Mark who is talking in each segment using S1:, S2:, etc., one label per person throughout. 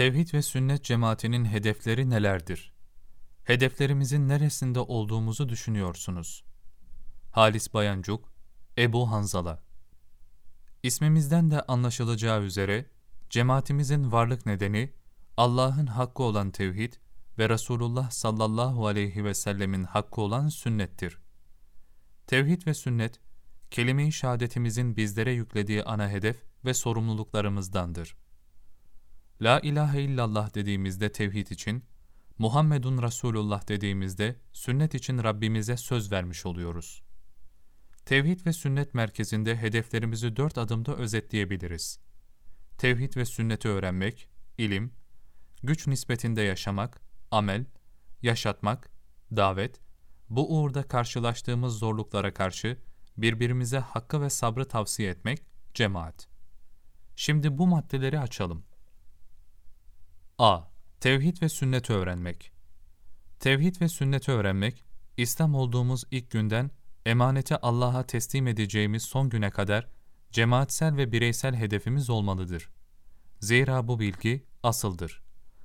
S1: Tevhid ve sünnet cemaatinin hedefleri nelerdir? Hedeflerimizin neresinde olduğumuzu düşünüyorsunuz? Halis Bayancuk, Ebu Hanzala İsmimizden de anlaşılacağı üzere, cemaatimizin varlık nedeni, Allah'ın hakkı olan tevhid ve Resulullah sallallahu aleyhi ve sellemin hakkı olan sünnettir. Tevhid ve sünnet, kelime-i şehadetimizin bizlere yüklediği ana hedef ve sorumluluklarımızdandır. La ilahe illallah dediğimizde tevhid için, Muhammedun Resulullah dediğimizde sünnet için Rabbimize söz vermiş oluyoruz. Tevhid ve sünnet merkezinde hedeflerimizi dört adımda özetleyebiliriz. Tevhid ve sünneti öğrenmek, ilim, güç nispetinde yaşamak, amel, yaşatmak, davet, bu uğurda karşılaştığımız zorluklara karşı birbirimize hakkı ve sabrı tavsiye etmek, cemaat. Şimdi bu maddeleri açalım. A. Tevhid ve sünneti öğrenmek. Tevhid ve sünneti öğrenmek, İslam olduğumuz ilk günden emaneti Allah'a teslim edeceğimiz son güne kadar cemaatsel ve bireysel hedefimiz olmalıdır. Zira bu bilgi asıldır.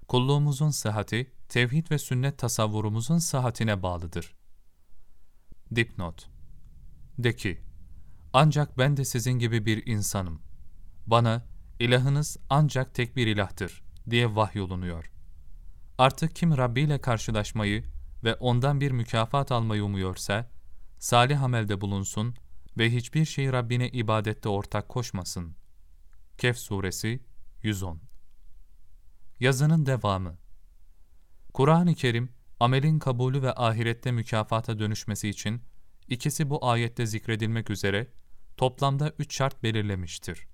S1: Kulluğumuzun sıhhati, tevhid ve sünnet tasavvurumuzun sıhhatine bağlıdır. Dipnot De ki, ancak ben de sizin gibi bir insanım. Bana, ilahınız ancak tek bir ilahtır diye vahyolunuyor. Artık kim Rabbi ile karşılaşmayı ve ondan bir mükafat almayı umuyorsa, salih amelde bulunsun ve hiçbir şeyi Rabbine ibadette ortak koşmasın. Kehf Suresi 110 Yazının devamı Kur'an-ı Kerim, amelin kabulü ve ahirette mükafata dönüşmesi için ikisi bu ayette zikredilmek üzere toplamda üç şart belirlemiştir.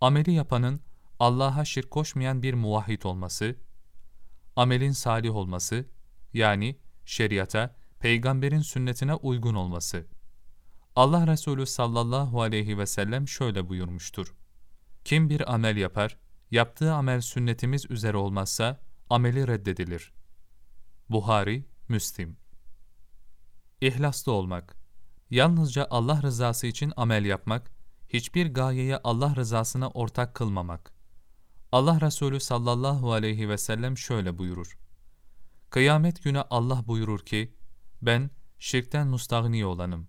S1: Ameli yapanın Allah'a şirk koşmayan bir muvahhid olması, amelin salih olması, yani şeriata, peygamberin sünnetine uygun olması. Allah Resulü sallallahu aleyhi ve sellem şöyle buyurmuştur. Kim bir amel yapar, yaptığı amel sünnetimiz üzere olmazsa, ameli reddedilir. Buhari, Müslim İhlaslı olmak Yalnızca Allah rızası için amel yapmak, hiçbir gayeye Allah rızasına ortak kılmamak. Allah Resulü sallallahu aleyhi ve sellem şöyle buyurur. Kıyamet günü Allah buyurur ki, ben şirkten mustagni olanım.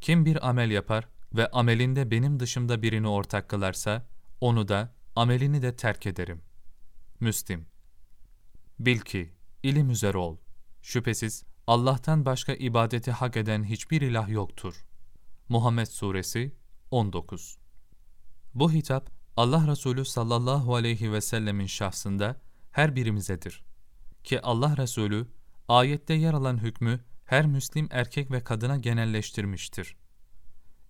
S1: Kim bir amel yapar ve amelinde benim dışımda birini ortak kılarsa, onu da, amelini de terk ederim. Müslim Bil ki, ilim üzere ol. Şüphesiz Allah'tan başka ibadeti hak eden hiçbir ilah yoktur. Muhammed Suresi 19 Bu hitap, Allah Resulü sallallahu aleyhi ve sellemin şahsında her birimizedir. Ki Allah Resulü, ayette yer alan hükmü her Müslim erkek ve kadına genelleştirmiştir.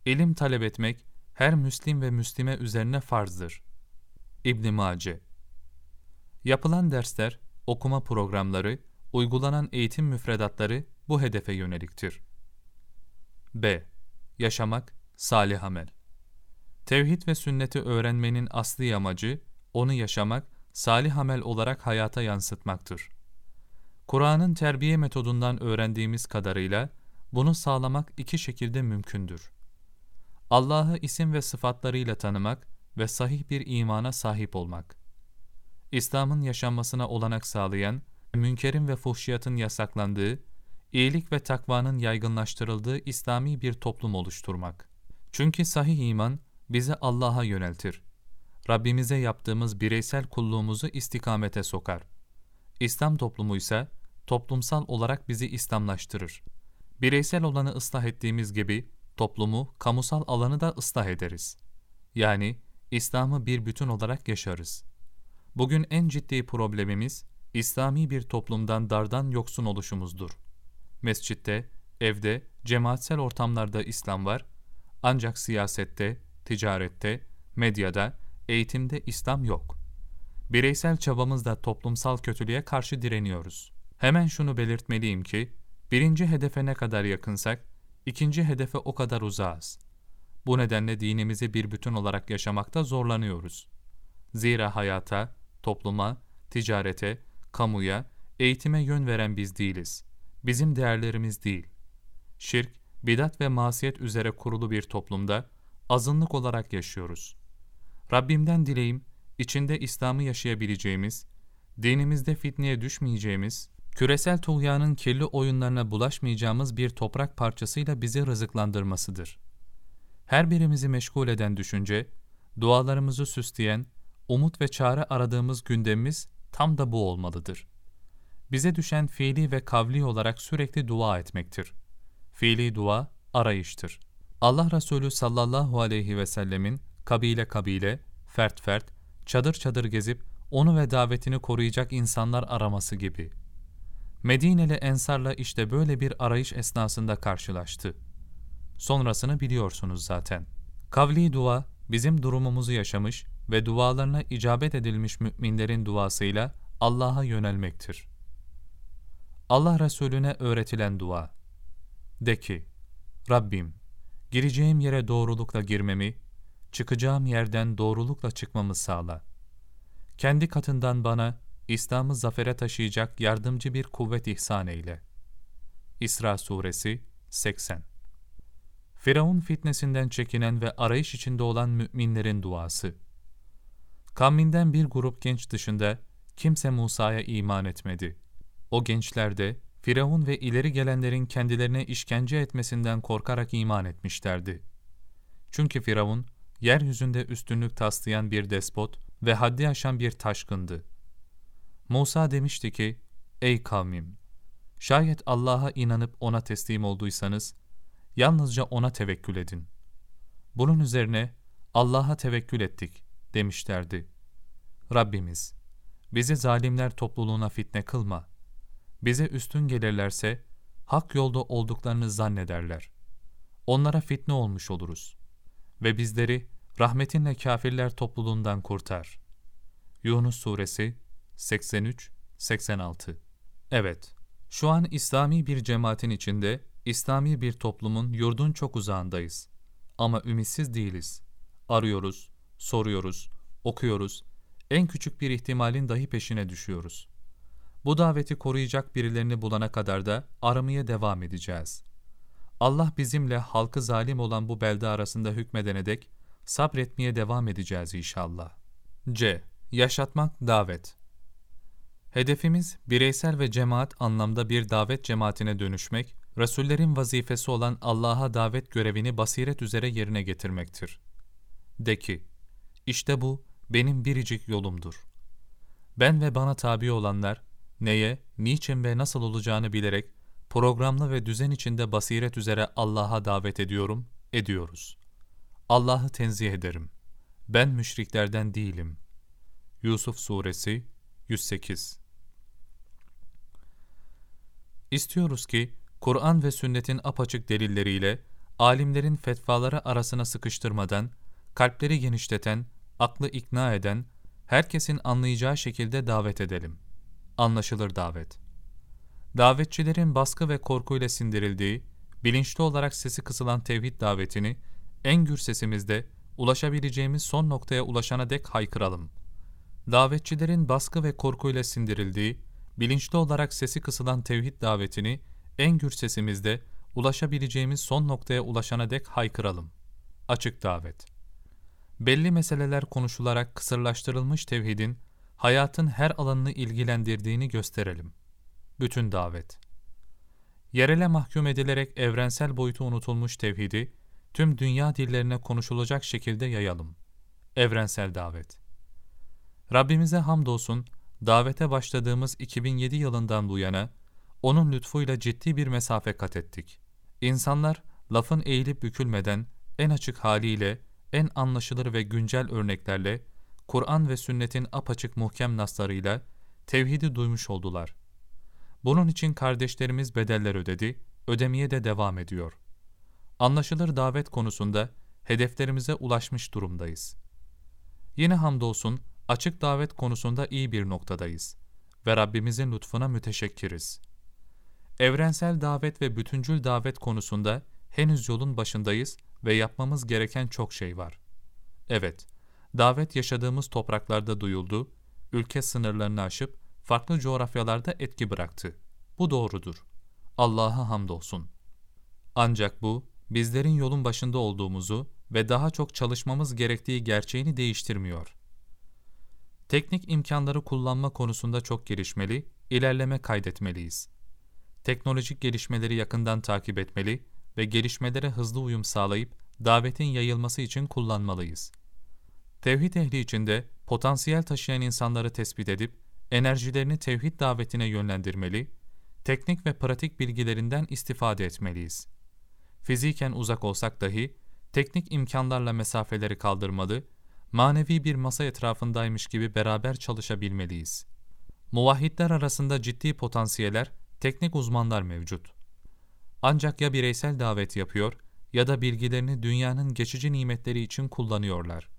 S1: İlim talep etmek, her Müslim ve Müslime üzerine farzdır. İbn Mace Yapılan dersler, okuma programları, uygulanan eğitim müfredatları bu hedefe yöneliktir. B. Yaşamak, salih amel. Tevhid ve sünneti öğrenmenin asli amacı, onu yaşamak, salih amel olarak hayata yansıtmaktır. Kur'an'ın terbiye metodundan öğrendiğimiz kadarıyla, bunu sağlamak iki şekilde mümkündür. Allah'ı isim ve sıfatlarıyla tanımak ve sahih bir imana sahip olmak. İslam'ın yaşanmasına olanak sağlayan, münkerin ve fuhşiyatın yasaklandığı, iyilik ve takvanın yaygınlaştırıldığı İslami bir toplum oluşturmak. Çünkü sahih iman bizi Allah'a yöneltir. Rabbimize yaptığımız bireysel kulluğumuzu istikamete sokar. İslam toplumu ise toplumsal olarak bizi İslamlaştırır. Bireysel olanı ıslah ettiğimiz gibi toplumu, kamusal alanı da ıslah ederiz. Yani İslam'ı bir bütün olarak yaşarız. Bugün en ciddi problemimiz İslami bir toplumdan dardan yoksun oluşumuzdur. Mescitte, evde, cemaatsel ortamlarda İslam var, ancak siyasette, ticarette, medyada, eğitimde İslam yok. Bireysel çabamızda toplumsal kötülüğe karşı direniyoruz. Hemen şunu belirtmeliyim ki, birinci hedefe ne kadar yakınsak, ikinci hedefe o kadar uzağız. Bu nedenle dinimizi bir bütün olarak yaşamakta zorlanıyoruz. Zira hayata, topluma, ticarete, kamuya, eğitime yön veren biz değiliz. Bizim değerlerimiz değil. Şirk, bidat ve masiyet üzere kurulu bir toplumda azınlık olarak yaşıyoruz. Rabbimden dileğim, içinde İslam'ı yaşayabileceğimiz, dinimizde fitneye düşmeyeceğimiz, küresel tuğyanın kirli oyunlarına bulaşmayacağımız bir toprak parçasıyla bizi rızıklandırmasıdır. Her birimizi meşgul eden düşünce, dualarımızı süsleyen, umut ve çare aradığımız gündemimiz tam da bu olmalıdır. Bize düşen fiili ve kavli olarak sürekli dua etmektir. Fiili dua, arayıştır. Allah Resulü sallallahu aleyhi ve sellemin kabile kabile, fert fert, çadır çadır gezip onu ve davetini koruyacak insanlar araması gibi. Medineli Ensar'la işte böyle bir arayış esnasında karşılaştı. Sonrasını biliyorsunuz zaten. Kavli dua, bizim durumumuzu yaşamış ve dualarına icabet edilmiş müminlerin duasıyla Allah'a yönelmektir. Allah Resulüne öğretilen dua. De ki, Rabbim, gireceğim yere doğrulukla girmemi, çıkacağım yerden doğrulukla çıkmamı sağla. Kendi katından bana İslam'ı zafere taşıyacak yardımcı bir kuvvet ihsan eyle. İsra Suresi 80 Firavun fitnesinden çekinen ve arayış içinde olan müminlerin duası. Kavminden bir grup genç dışında kimse Musa'ya iman etmedi. O gençler de Firavun ve ileri gelenlerin kendilerine işkence etmesinden korkarak iman etmişlerdi. Çünkü Firavun, yeryüzünde üstünlük taslayan bir despot ve haddi aşan bir taşkındı. Musa demişti ki, Ey kavmim! Şayet Allah'a inanıp O'na teslim olduysanız, yalnızca O'na tevekkül edin. Bunun üzerine, Allah'a tevekkül ettik, demişlerdi. Rabbimiz, bizi zalimler topluluğuna fitne kılma. Bize üstün gelirlerse, hak yolda olduklarını zannederler. Onlara fitne olmuş oluruz. Ve bizleri rahmetinle kafirler topluluğundan kurtar. Yunus Suresi 83-86 Evet, şu an İslami bir cemaatin içinde, İslami bir toplumun yurdun çok uzağındayız. Ama ümitsiz değiliz. Arıyoruz, soruyoruz, okuyoruz, en küçük bir ihtimalin dahi peşine düşüyoruz. Bu daveti koruyacak birilerini bulana kadar da aramaya devam edeceğiz. Allah bizimle halkı zalim olan bu belde arasında hükmedene dek sabretmeye devam edeceğiz inşallah. C. Yaşatmak davet. Hedefimiz bireysel ve cemaat anlamda bir davet cemaatine dönüşmek, Resullerin vazifesi olan Allah'a davet görevini basiret üzere yerine getirmektir. De ki, işte bu benim biricik yolumdur. Ben ve bana tabi olanlar, neye, niçin ve nasıl olacağını bilerek, programlı ve düzen içinde basiret üzere Allah'a davet ediyorum, ediyoruz. Allah'ı tenzih ederim. Ben müşriklerden değilim. Yusuf Suresi 108 İstiyoruz ki, Kur'an ve sünnetin apaçık delilleriyle, alimlerin fetvaları arasına sıkıştırmadan, kalpleri genişleten, aklı ikna eden, herkesin anlayacağı şekilde davet edelim. Anlaşılır davet. Davetçilerin baskı ve korkuyla sindirildiği, bilinçli olarak sesi kısılan tevhid davetini, en gür sesimizde, ulaşabileceğimiz son noktaya ulaşana dek haykıralım. Davetçilerin baskı ve korkuyla sindirildiği, bilinçli olarak sesi kısılan tevhid davetini, en gür sesimizde, ulaşabileceğimiz son noktaya ulaşana dek haykıralım. Açık davet belli meseleler konuşularak kısırlaştırılmış tevhidin, hayatın her alanını ilgilendirdiğini gösterelim. Bütün davet. Yerele mahkum edilerek evrensel boyutu unutulmuş tevhidi, tüm dünya dillerine konuşulacak şekilde yayalım. Evrensel davet. Rabbimize hamdolsun, davete başladığımız 2007 yılından bu yana, onun lütfuyla ciddi bir mesafe kat ettik. İnsanlar, lafın eğilip bükülmeden, en açık haliyle, en anlaşılır ve güncel örneklerle, Kur'an ve sünnetin apaçık muhkem naslarıyla tevhidi duymuş oldular. Bunun için kardeşlerimiz bedeller ödedi, ödemeye de devam ediyor. Anlaşılır davet konusunda hedeflerimize ulaşmış durumdayız. Yine hamdolsun açık davet konusunda iyi bir noktadayız ve Rabbimizin lütfuna müteşekkiriz. Evrensel davet ve bütüncül davet konusunda henüz yolun başındayız ve yapmamız gereken çok şey var. Evet, davet yaşadığımız topraklarda duyuldu, ülke sınırlarını aşıp farklı coğrafyalarda etki bıraktı. Bu doğrudur. Allah'a hamdolsun. Ancak bu, bizlerin yolun başında olduğumuzu ve daha çok çalışmamız gerektiği gerçeğini değiştirmiyor. Teknik imkanları kullanma konusunda çok gelişmeli, ilerleme kaydetmeliyiz. Teknolojik gelişmeleri yakından takip etmeli ve gelişmelere hızlı uyum sağlayıp davetin yayılması için kullanmalıyız. Tevhid ehli içinde potansiyel taşıyan insanları tespit edip enerjilerini tevhid davetine yönlendirmeli, teknik ve pratik bilgilerinden istifade etmeliyiz. Fiziken uzak olsak dahi teknik imkanlarla mesafeleri kaldırmalı, manevi bir masa etrafındaymış gibi beraber çalışabilmeliyiz. Muvahhidler arasında ciddi potansiyeller, teknik uzmanlar mevcut. Ancak ya bireysel davet yapıyor ya da bilgilerini dünyanın geçici nimetleri için kullanıyorlar.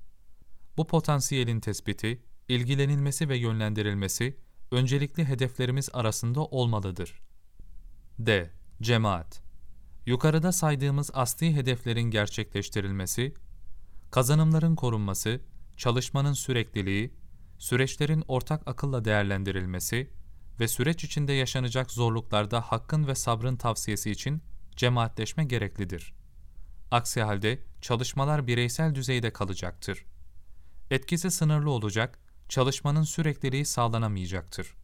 S1: Bu potansiyelin tespiti, ilgilenilmesi ve yönlendirilmesi öncelikli hedeflerimiz arasında olmalıdır. D. Cemaat Yukarıda saydığımız asli hedeflerin gerçekleştirilmesi, kazanımların korunması, çalışmanın sürekliliği, süreçlerin ortak akılla değerlendirilmesi ve süreç içinde yaşanacak zorluklarda hakkın ve sabrın tavsiyesi için cemaatleşme gereklidir. Aksi halde çalışmalar bireysel düzeyde kalacaktır. Etkisi sınırlı olacak, çalışmanın sürekliliği sağlanamayacaktır.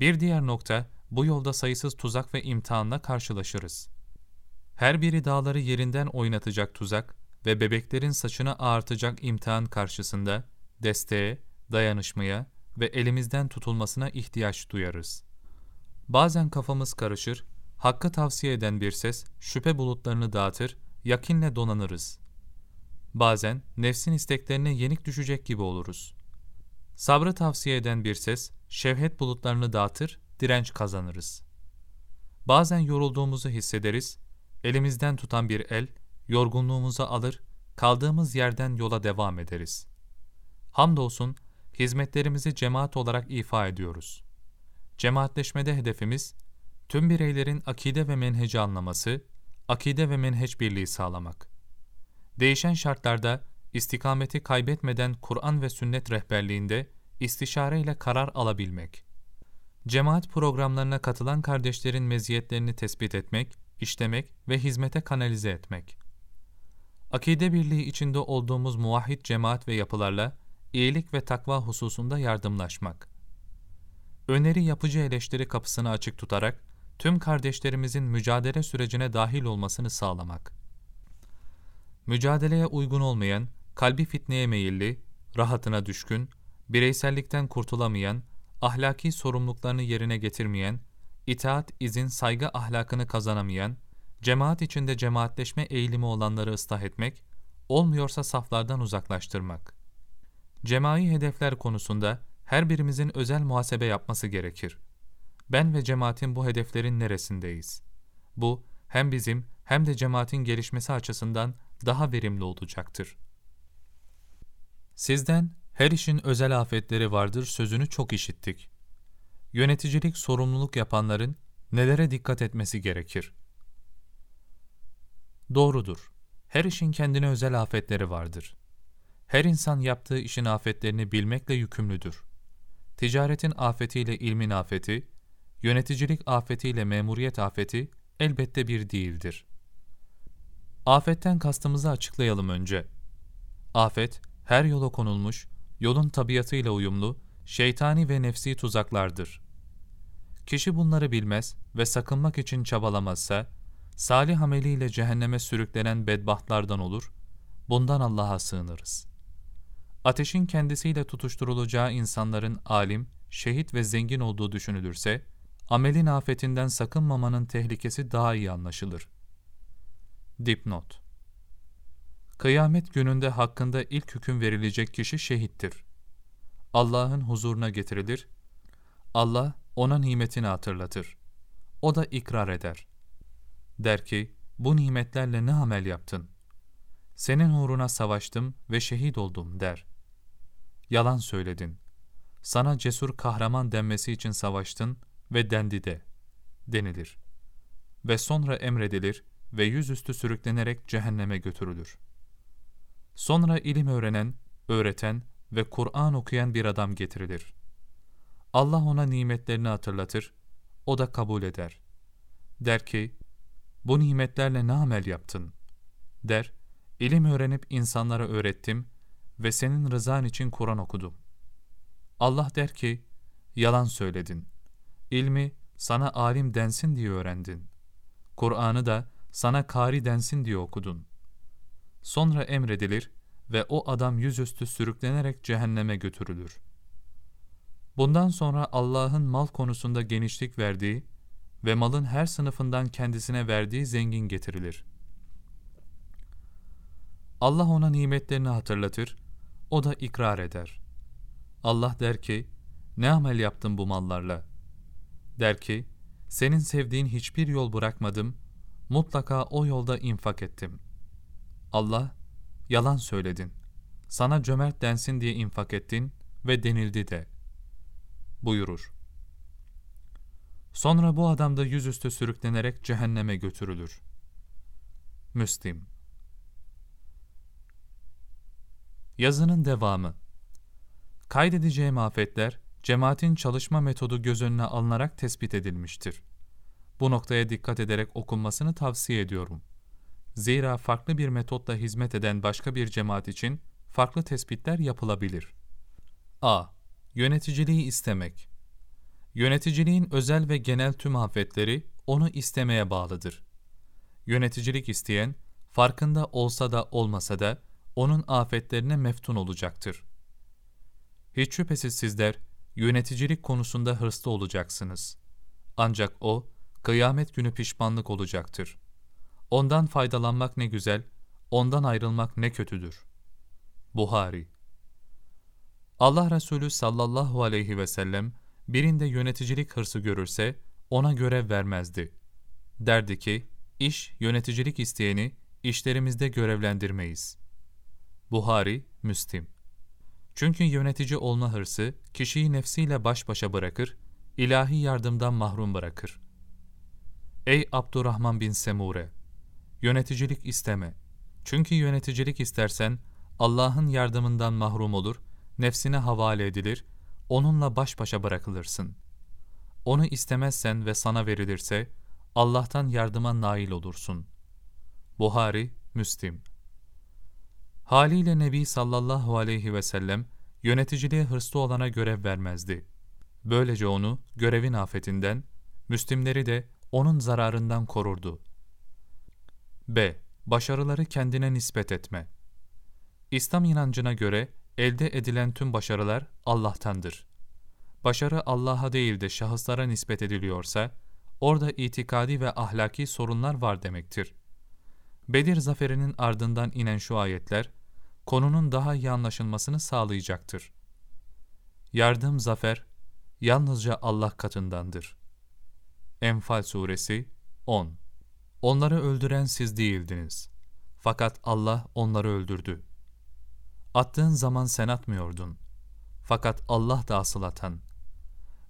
S1: Bir diğer nokta, bu yolda sayısız tuzak ve imtihanla karşılaşırız. Her biri dağları yerinden oynatacak tuzak ve bebeklerin saçını ağartacak imtihan karşısında desteğe, dayanışmaya ve elimizden tutulmasına ihtiyaç duyarız. Bazen kafamız karışır, hakkı tavsiye eden bir ses şüphe bulutlarını dağıtır, yakinle donanırız. Bazen nefsin isteklerine yenik düşecek gibi oluruz. Sabrı tavsiye eden bir ses şevhet bulutlarını dağıtır, direnç kazanırız. Bazen yorulduğumuzu hissederiz, elimizden tutan bir el yorgunluğumuzu alır, kaldığımız yerden yola devam ederiz. Hamdolsun, hizmetlerimizi cemaat olarak ifa ediyoruz. Cemaatleşmede hedefimiz, tüm bireylerin akide ve menheci anlaması, akide ve menheç birliği sağlamak. Değişen şartlarda istikameti kaybetmeden Kur'an ve sünnet rehberliğinde istişareyle karar alabilmek. Cemaat programlarına katılan kardeşlerin meziyetlerini tespit etmek, işlemek ve hizmete kanalize etmek. Akide birliği içinde olduğumuz muvahhid cemaat ve yapılarla iyilik ve takva hususunda yardımlaşmak. Öneri yapıcı eleştiri kapısını açık tutarak tüm kardeşlerimizin mücadele sürecine dahil olmasını sağlamak. Mücadeleye uygun olmayan, kalbi fitneye meyilli, rahatına düşkün, bireysellikten kurtulamayan, ahlaki sorumluluklarını yerine getirmeyen, itaat, izin, saygı ahlakını kazanamayan, cemaat içinde cemaatleşme eğilimi olanları ıslah etmek, olmuyorsa saflardan uzaklaştırmak. Cemai hedefler konusunda her birimizin özel muhasebe yapması gerekir. Ben ve cemaatin bu hedeflerin neresindeyiz? Bu, hem bizim hem de cemaatin gelişmesi açısından daha verimli olacaktır. Sizden her işin özel afetleri vardır sözünü çok işittik. Yöneticilik sorumluluk yapanların nelere dikkat etmesi gerekir? Doğrudur. Her işin kendine özel afetleri vardır. Her insan yaptığı işin afetlerini bilmekle yükümlüdür. Ticaretin afetiyle ilmin afeti, yöneticilik afetiyle memuriyet afeti elbette bir değildir. Afetten kastımızı açıklayalım önce. Afet, her yola konulmuş, yolun tabiatıyla uyumlu, şeytani ve nefsi tuzaklardır. Kişi bunları bilmez ve sakınmak için çabalamazsa, salih ameliyle cehenneme sürüklenen bedbahtlardan olur, bundan Allah'a sığınırız. Ateşin kendisiyle tutuşturulacağı insanların alim, şehit ve zengin olduğu düşünülürse, amelin afetinden sakınmamanın tehlikesi daha iyi anlaşılır. Dipnot Kıyamet gününde hakkında ilk hüküm verilecek kişi şehittir. Allah'ın huzuruna getirilir, Allah ona nimetini hatırlatır. O da ikrar eder. Der ki, bu nimetlerle ne amel yaptın? Senin uğruna savaştım ve şehit oldum der. Yalan söyledin. Sana cesur kahraman denmesi için savaştın ve dendi de, denilir. Ve sonra emredilir ve yüzüstü sürüklenerek cehenneme götürülür. Sonra ilim öğrenen, öğreten ve Kur'an okuyan bir adam getirilir. Allah ona nimetlerini hatırlatır, o da kabul eder. Der ki, bu nimetlerle ne amel yaptın? Der, ilim öğrenip insanlara öğrettim ve senin rızan için Kur'an okudum. Allah der ki, yalan söyledin. İlmi sana alim densin diye öğrendin. Kur'an'ı da sana kari densin diye okudun. Sonra emredilir ve o adam yüzüstü sürüklenerek cehenneme götürülür. Bundan sonra Allah'ın mal konusunda genişlik verdiği ve malın her sınıfından kendisine verdiği zengin getirilir. Allah ona nimetlerini hatırlatır, o da ikrar eder. Allah der ki, ne amel yaptın bu mallarla? Der ki, senin sevdiğin hiçbir yol bırakmadım, mutlaka o yolda infak ettim. Allah, yalan söyledin. Sana cömert densin diye infak ettin ve denildi de. Buyurur. Sonra bu adam da yüzüstü sürüklenerek cehenneme götürülür. Müslim Yazının devamı Kaydedeceğim afetler, cemaatin çalışma metodu göz önüne alınarak tespit edilmiştir. Bu noktaya dikkat ederek okunmasını tavsiye ediyorum. Zira farklı bir metotla hizmet eden başka bir cemaat için farklı tespitler yapılabilir. a. Yöneticiliği istemek Yöneticiliğin özel ve genel tüm afetleri onu istemeye bağlıdır. Yöneticilik isteyen, farkında olsa da olmasa da onun afetlerine meftun olacaktır. Hiç şüphesiz sizler yöneticilik konusunda hırslı olacaksınız. Ancak o, kıyamet günü pişmanlık olacaktır. Ondan faydalanmak ne güzel, ondan ayrılmak ne kötüdür. Buhari Allah Resulü sallallahu aleyhi ve sellem, birinde yöneticilik hırsı görürse, ona görev vermezdi. Derdi ki, iş yöneticilik isteyeni işlerimizde görevlendirmeyiz. Buhari, Müslim Çünkü yönetici olma hırsı, kişiyi nefsiyle baş başa bırakır, ilahi yardımdan mahrum bırakır. Ey Abdurrahman bin Semure! Yöneticilik isteme. Çünkü yöneticilik istersen, Allah'ın yardımından mahrum olur, nefsine havale edilir, onunla baş başa bırakılırsın. Onu istemezsen ve sana verilirse, Allah'tan yardıma nail olursun. Buhari, Müslim Haliyle Nebi sallallahu aleyhi ve sellem, yöneticiliğe hırslı olana görev vermezdi. Böylece onu görevin afetinden, Müslimleri de onun zararından korurdu. B. Başarıları kendine nispet etme. İslam inancına göre elde edilen tüm başarılar Allah'tandır. Başarı Allah'a değil de şahıslara nispet ediliyorsa, orada itikadi ve ahlaki sorunlar var demektir. Bedir zaferinin ardından inen şu ayetler, konunun daha iyi anlaşılmasını sağlayacaktır. Yardım zafer, yalnızca Allah katındandır. Enfal Suresi 10 Onları öldüren siz değildiniz. Fakat Allah onları öldürdü. Attığın zaman sen atmıyordun. Fakat Allah da asıl atan.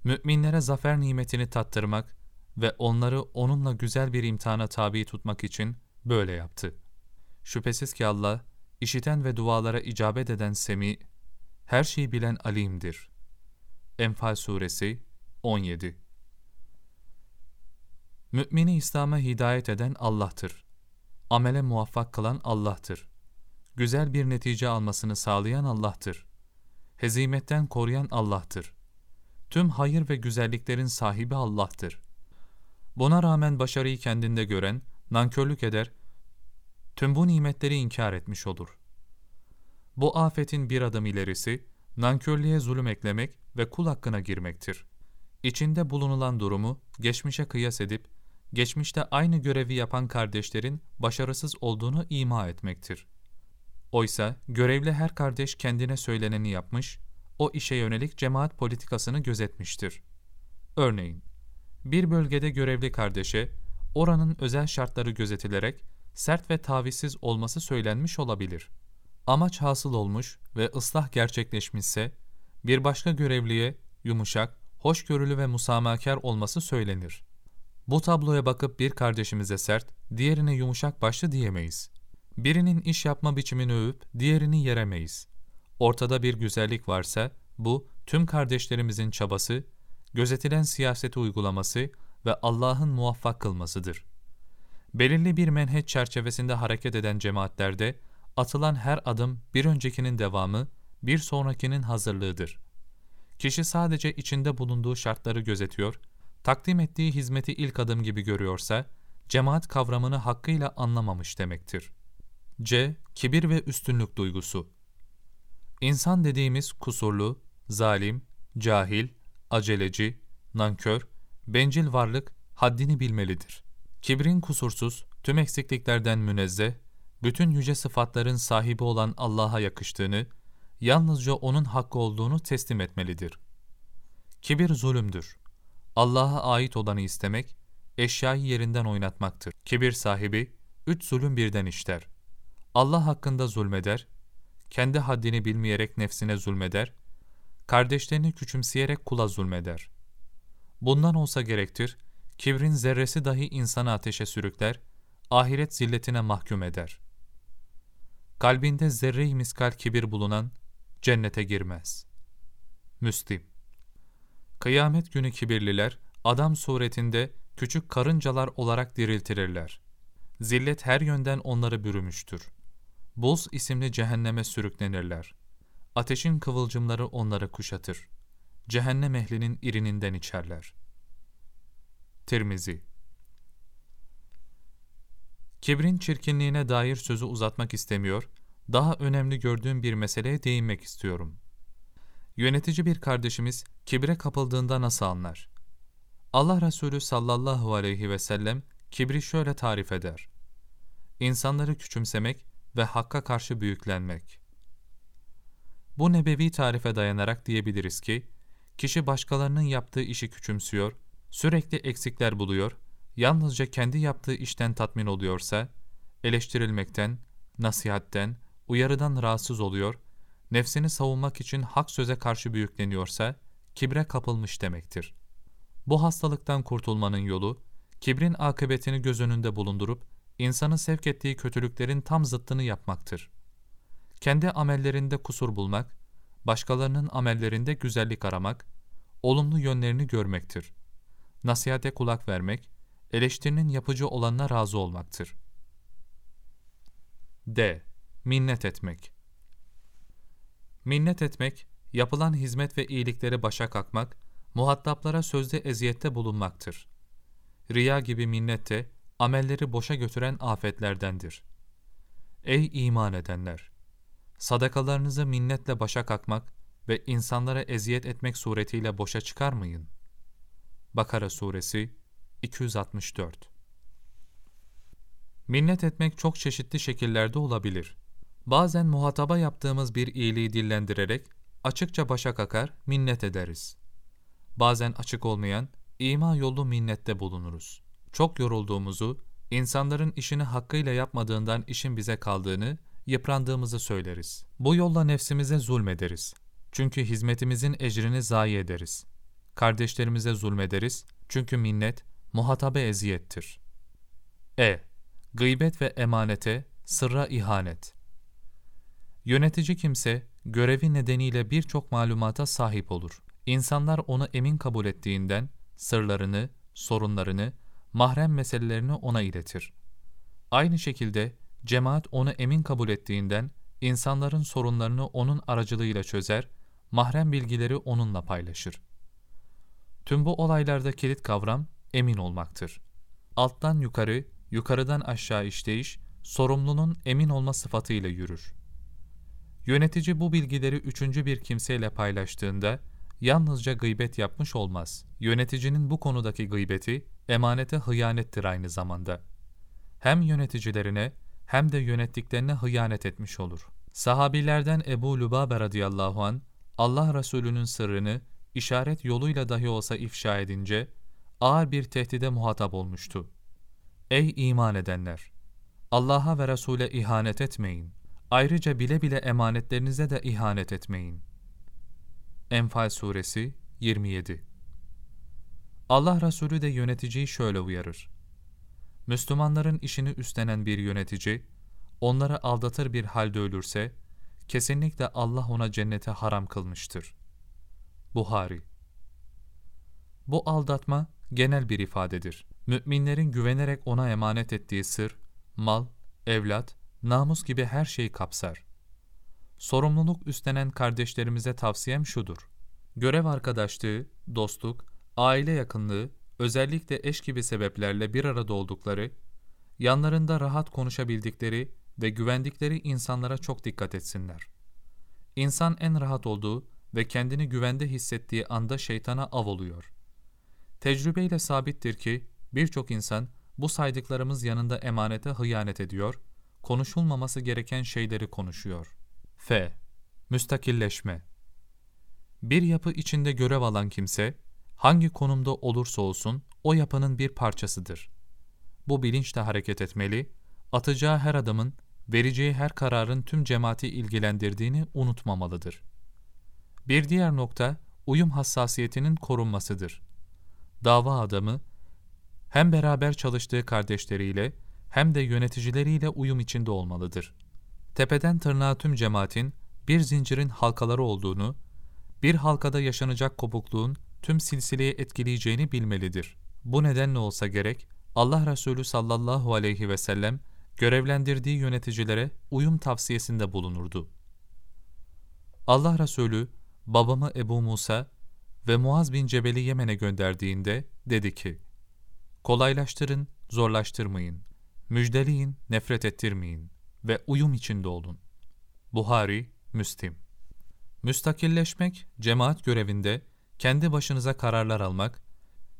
S1: Müminlere zafer nimetini tattırmak ve onları onunla güzel bir imtihana tabi tutmak için böyle yaptı. Şüphesiz ki Allah, işiten ve dualara icabet eden Semi, her şeyi bilen Alim'dir. Enfal Suresi 17 Mümini İslam'a hidayet eden Allah'tır. Amele muvaffak kılan Allah'tır. Güzel bir netice almasını sağlayan Allah'tır. Hezimetten koruyan Allah'tır. Tüm hayır ve güzelliklerin sahibi Allah'tır. Buna rağmen başarıyı kendinde gören, nankörlük eder, tüm bu nimetleri inkar etmiş olur. Bu afetin bir adım ilerisi, nankörlüğe zulüm eklemek ve kul hakkına girmektir. İçinde bulunulan durumu geçmişe kıyas edip, geçmişte aynı görevi yapan kardeşlerin başarısız olduğunu ima etmektir. Oysa görevli her kardeş kendine söyleneni yapmış, o işe yönelik cemaat politikasını gözetmiştir. Örneğin, bir bölgede görevli kardeşe, oranın özel şartları gözetilerek sert ve tavizsiz olması söylenmiş olabilir. Amaç hasıl olmuş ve ıslah gerçekleşmişse, bir başka görevliye yumuşak, hoşgörülü ve musamahkar olması söylenir. Bu tabloya bakıp bir kardeşimize sert, diğerine yumuşak başlı diyemeyiz. Birinin iş yapma biçimini övüp diğerini yeremeyiz. Ortada bir güzellik varsa bu tüm kardeşlerimizin çabası, gözetilen siyaseti uygulaması ve Allah'ın muvaffak kılmasıdır. Belirli bir menheç çerçevesinde hareket eden cemaatlerde atılan her adım bir öncekinin devamı, bir sonrakinin hazırlığıdır. Kişi sadece içinde bulunduğu şartları gözetiyor, takdim ettiği hizmeti ilk adım gibi görüyorsa, cemaat kavramını hakkıyla anlamamış demektir. C. Kibir ve üstünlük duygusu İnsan dediğimiz kusurlu, zalim, cahil, aceleci, nankör, bencil varlık haddini bilmelidir. Kibrin kusursuz, tüm eksikliklerden münezzeh, bütün yüce sıfatların sahibi olan Allah'a yakıştığını, yalnızca O'nun hakkı olduğunu teslim etmelidir. Kibir zulümdür. Allah'a ait olanı istemek, eşyayı yerinden oynatmaktır. Kibir sahibi, üç zulüm birden işler. Allah hakkında zulmeder, kendi haddini bilmeyerek nefsine zulmeder, kardeşlerini küçümseyerek kula zulmeder. Bundan olsa gerektir, kibrin zerresi dahi insanı ateşe sürükler, ahiret zilletine mahkum eder. Kalbinde zerre-i miskal kibir bulunan, cennete girmez. Müslim Kıyamet günü kibirliler, adam suretinde küçük karıncalar olarak diriltirirler. Zillet her yönden onları bürümüştür. Boz isimli cehenneme sürüklenirler. Ateşin kıvılcımları onları kuşatır. Cehennem ehlinin irininden içerler. Tirmizi Kibrin çirkinliğine dair sözü uzatmak istemiyor, daha önemli gördüğüm bir meseleye değinmek istiyorum. Yönetici bir kardeşimiz kibre kapıldığında nasıl anlar? Allah Resulü sallallahu aleyhi ve sellem kibri şöyle tarif eder. İnsanları küçümsemek ve hakka karşı büyüklenmek. Bu nebevi tarife dayanarak diyebiliriz ki, kişi başkalarının yaptığı işi küçümsüyor, sürekli eksikler buluyor, yalnızca kendi yaptığı işten tatmin oluyorsa, eleştirilmekten, nasihatten, uyarıdan rahatsız oluyor, nefsini savunmak için hak söze karşı büyükleniyorsa, kibre kapılmış demektir. Bu hastalıktan kurtulmanın yolu, kibrin akıbetini göz önünde bulundurup, insanı sevk ettiği kötülüklerin tam zıttını yapmaktır. Kendi amellerinde kusur bulmak, başkalarının amellerinde güzellik aramak, olumlu yönlerini görmektir. Nasihate kulak vermek, eleştirinin yapıcı olanına razı olmaktır. D. Minnet etmek Minnet etmek, yapılan hizmet ve iyilikleri başa kakmak, muhataplara sözde eziyette bulunmaktır. Riya gibi minnet de, amelleri boşa götüren afetlerdendir. Ey iman edenler! Sadakalarınızı minnetle başa kakmak ve insanlara eziyet etmek suretiyle boşa çıkarmayın. Bakara Suresi 264 Minnet etmek çok çeşitli şekillerde olabilir. Bazen muhataba yaptığımız bir iyiliği dillendirerek açıkça başa kakar, minnet ederiz. Bazen açık olmayan, ima yolu minnette bulunuruz. Çok yorulduğumuzu, insanların işini hakkıyla yapmadığından işin bize kaldığını, yıprandığımızı söyleriz. Bu yolla nefsimize zulmederiz. Çünkü hizmetimizin ecrini zayi ederiz. Kardeşlerimize zulmederiz. Çünkü minnet, muhatabe eziyettir. E. Gıybet ve emanete, sırra ihanet. Yönetici kimse, görevi nedeniyle birçok malumata sahip olur. İnsanlar onu emin kabul ettiğinden, sırlarını, sorunlarını, mahrem meselelerini ona iletir. Aynı şekilde, cemaat onu emin kabul ettiğinden, insanların sorunlarını onun aracılığıyla çözer, mahrem bilgileri onunla paylaşır. Tüm bu olaylarda kilit kavram, emin olmaktır. Alttan yukarı, yukarıdan aşağı işleyiş, sorumlunun emin olma sıfatıyla yürür. Yönetici bu bilgileri üçüncü bir kimseyle paylaştığında, yalnızca gıybet yapmış olmaz. Yöneticinin bu konudaki gıybeti, emanete hıyanettir aynı zamanda. Hem yöneticilerine, hem de yönettiklerine hıyanet etmiş olur. Sahabilerden Ebu Lübabe radıyallahu an Allah Resulü'nün sırrını işaret yoluyla dahi olsa ifşa edince, ağır bir tehdide muhatap olmuştu. Ey iman edenler! Allah'a ve Resul'e ihanet etmeyin. Ayrıca bile bile emanetlerinize de ihanet etmeyin. Enfal Suresi 27 Allah Resulü de yöneticiyi şöyle uyarır. Müslümanların işini üstlenen bir yönetici, onları aldatır bir halde ölürse, kesinlikle Allah ona cennete haram kılmıştır. Buhari Bu aldatma genel bir ifadedir. Müminlerin güvenerek ona emanet ettiği sır, mal, evlat, namus gibi her şeyi kapsar. Sorumluluk üstlenen kardeşlerimize tavsiyem şudur. görev arkadaşlığı, dostluk, aile yakınlığı, özellikle eş gibi sebeplerle bir arada oldukları, yanlarında rahat konuşabildikleri ve güvendikleri insanlara çok dikkat etsinler. İnsan en rahat olduğu ve kendini güvende hissettiği anda şeytana av oluyor. Tecrübeyle sabittir ki birçok insan bu saydıklarımız yanında emanete hıyanet ediyor, konuşulmaması gereken şeyleri konuşuyor. F. Müstakilleşme Bir yapı içinde görev alan kimse, hangi konumda olursa olsun o yapının bir parçasıdır. Bu bilinçle hareket etmeli, atacağı her adımın, vereceği her kararın tüm cemaati ilgilendirdiğini unutmamalıdır. Bir diğer nokta, uyum hassasiyetinin korunmasıdır. Dava adamı, hem beraber çalıştığı kardeşleriyle hem de yöneticileriyle uyum içinde olmalıdır. Tepeden tırnağa tüm cemaatin bir zincirin halkaları olduğunu, bir halkada yaşanacak kopukluğun tüm silsileyi etkileyeceğini bilmelidir. Bu nedenle olsa gerek, Allah Resulü sallallahu aleyhi ve sellem görevlendirdiği yöneticilere uyum tavsiyesinde bulunurdu. Allah Resulü, babamı Ebu Musa ve Muaz bin Cebel'i Yemen'e gönderdiğinde dedi ki, Kolaylaştırın, zorlaştırmayın. Müjdeleyin, nefret ettirmeyin ve uyum içinde olun. Buhari, Müslim Müstakilleşmek, cemaat görevinde kendi başınıza kararlar almak,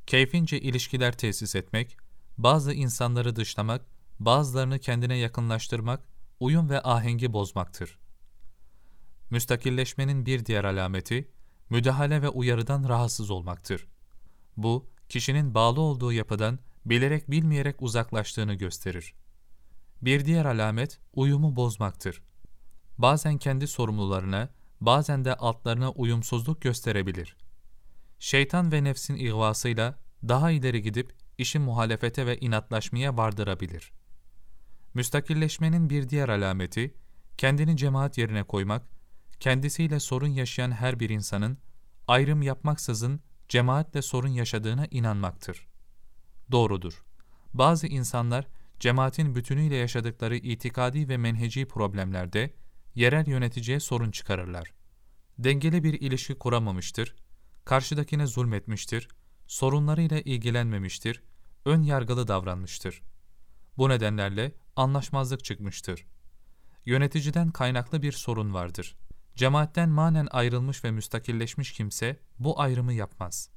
S1: keyfince ilişkiler tesis etmek, bazı insanları dışlamak, bazılarını kendine yakınlaştırmak, uyum ve ahengi bozmaktır. Müstakilleşmenin bir diğer alameti, müdahale ve uyarıdan rahatsız olmaktır. Bu, kişinin bağlı olduğu yapıdan bilerek bilmeyerek uzaklaştığını gösterir. Bir diğer alamet, uyumu bozmaktır. Bazen kendi sorumlularına, bazen de altlarına uyumsuzluk gösterebilir. Şeytan ve nefsin ihvasıyla daha ileri gidip işi muhalefete ve inatlaşmaya vardırabilir. Müstakilleşmenin bir diğer alameti, kendini cemaat yerine koymak, kendisiyle sorun yaşayan her bir insanın ayrım yapmaksızın cemaatle sorun yaşadığına inanmaktır. Doğrudur. Bazı insanlar cemaatin bütünüyle yaşadıkları itikadi ve menheci problemlerde yerel yöneticiye sorun çıkarırlar. Dengeli bir ilişki kuramamıştır, karşıdakine zulmetmiştir, sorunlarıyla ilgilenmemiştir, ön yargılı davranmıştır. Bu nedenlerle anlaşmazlık çıkmıştır. Yöneticiden kaynaklı bir sorun vardır. Cemaatten manen ayrılmış ve müstakilleşmiş kimse bu ayrımı yapmaz.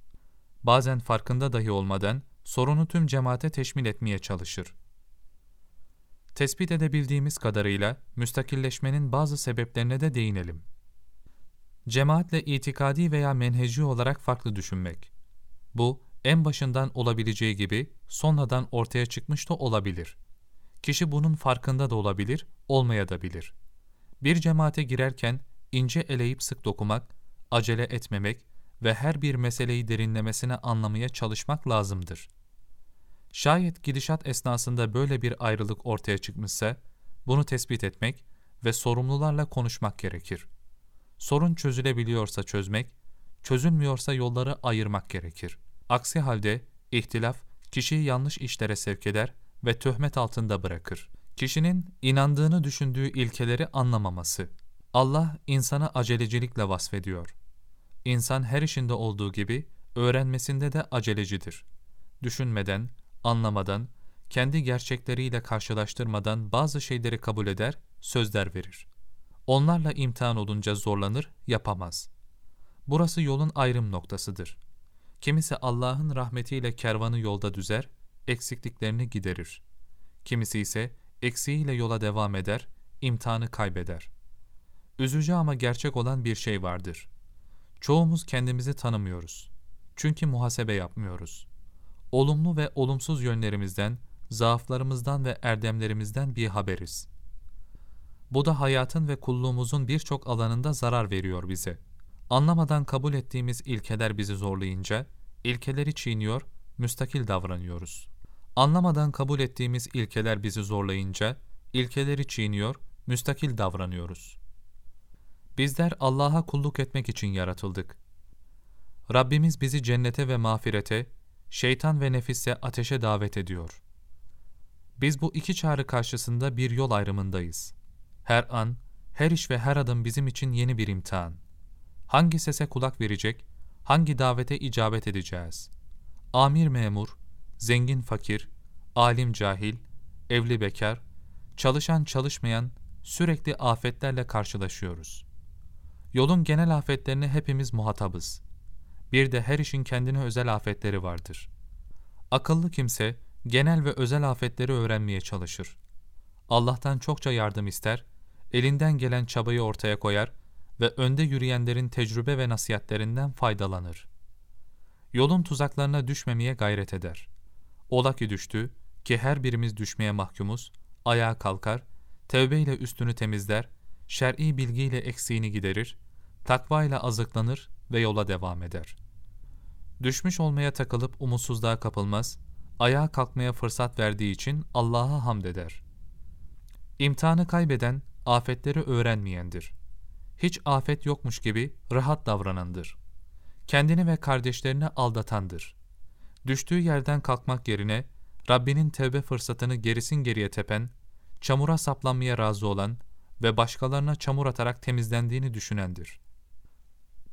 S1: Bazen farkında dahi olmadan sorunu tüm cemaate teşmil etmeye çalışır. Tespit edebildiğimiz kadarıyla müstakilleşmenin bazı sebeplerine de değinelim. Cemaatle itikadi veya menheci olarak farklı düşünmek. Bu, en başından olabileceği gibi sonradan ortaya çıkmış da olabilir. Kişi bunun farkında da olabilir, olmaya da bilir. Bir cemaate girerken ince eleyip sık dokumak, acele etmemek ve her bir meseleyi derinlemesine anlamaya çalışmak lazımdır. Şayet gidişat esnasında böyle bir ayrılık ortaya çıkmışsa, bunu tespit etmek ve sorumlularla konuşmak gerekir. Sorun çözülebiliyorsa çözmek, çözülmüyorsa yolları ayırmak gerekir. Aksi halde ihtilaf kişiyi yanlış işlere sevk eder ve töhmet altında bırakır. Kişinin inandığını düşündüğü ilkeleri anlamaması. Allah insanı acelecilikle vasfediyor. İnsan her işinde olduğu gibi öğrenmesinde de acelecidir. Düşünmeden, anlamadan, kendi gerçekleriyle karşılaştırmadan bazı şeyleri kabul eder, sözler verir. Onlarla imtihan olunca zorlanır, yapamaz. Burası yolun ayrım noktasıdır. Kimisi Allah'ın rahmetiyle kervanı yolda düzer, eksikliklerini giderir. Kimisi ise eksiğiyle yola devam eder, imtihanı kaybeder. Üzücü ama gerçek olan bir şey vardır. Çoğumuz kendimizi tanımıyoruz. Çünkü muhasebe yapmıyoruz. Olumlu ve olumsuz yönlerimizden, zaaflarımızdan ve erdemlerimizden bir haberiz. Bu da hayatın ve kulluğumuzun birçok alanında zarar veriyor bize. Anlamadan kabul ettiğimiz ilkeler bizi zorlayınca, ilkeleri çiğniyor, müstakil davranıyoruz. Anlamadan kabul ettiğimiz ilkeler bizi zorlayınca, ilkeleri çiğniyor, müstakil davranıyoruz. Bizler Allah'a kulluk etmek için yaratıldık. Rabbimiz bizi cennete ve mağfirete, şeytan ve nefise ateşe davet ediyor. Biz bu iki çağrı karşısında bir yol ayrımındayız. Her an, her iş ve her adım bizim için yeni bir imtihan. hangi sese kulak verecek, hangi davete icabet edeceğiz? Amir memur, zengin fakir, alim cahil, evli bekar, çalışan çalışmayan sürekli afetlerle karşılaşıyoruz. Yolun genel afetlerine hepimiz muhatabız. Bir de her işin kendine özel afetleri vardır. Akıllı kimse genel ve özel afetleri öğrenmeye çalışır. Allah'tan çokça yardım ister, elinden gelen çabayı ortaya koyar ve önde yürüyenlerin tecrübe ve nasihatlerinden faydalanır. Yolun tuzaklarına düşmemeye gayret eder. Ola ki düştü ki her birimiz düşmeye mahkumuz, ayağa kalkar, tevbeyle üstünü temizler, şer'i bilgiyle eksiğini giderir, takvayla azıklanır ve yola devam eder. Düşmüş olmaya takılıp umutsuzluğa kapılmaz, ayağa kalkmaya fırsat verdiği için Allah'a hamd eder. İmtihanı kaybeden, afetleri öğrenmeyendir. Hiç afet yokmuş gibi rahat davranandır. Kendini ve kardeşlerini aldatandır. Düştüğü yerden kalkmak yerine, Rabbinin tevbe fırsatını gerisin geriye tepen, çamura saplanmaya razı olan ve başkalarına çamur atarak temizlendiğini düşünendir.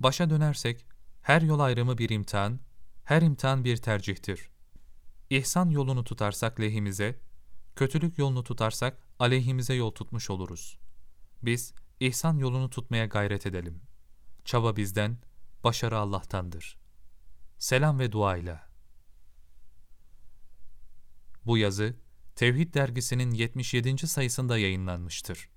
S1: Başa dönersek, her yol ayrımı bir imtihan, her imtihan bir tercihtir. İhsan yolunu tutarsak lehimize, kötülük yolunu tutarsak aleyhimize yol tutmuş oluruz. Biz ihsan yolunu tutmaya gayret edelim. Çaba bizden, başarı Allah'tandır. Selam ve duayla. Bu yazı Tevhid dergisinin 77. sayısında yayınlanmıştır.